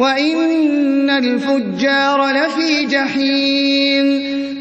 وَإِنَّ الْفُجَّارَ لَفِي جَحِيمٍ